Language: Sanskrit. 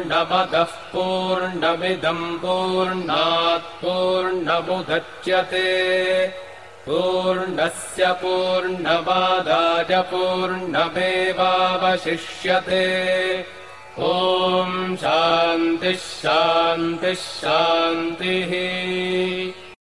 पूर्णमदः पूर्णमिदम् पूर्णात् पूर्णमुदच्यते। पूर्णस्य पूर्णमादाय पूर्णमेवावशिष्यते। ॐ शान्तिः शान्तिः शान्तिः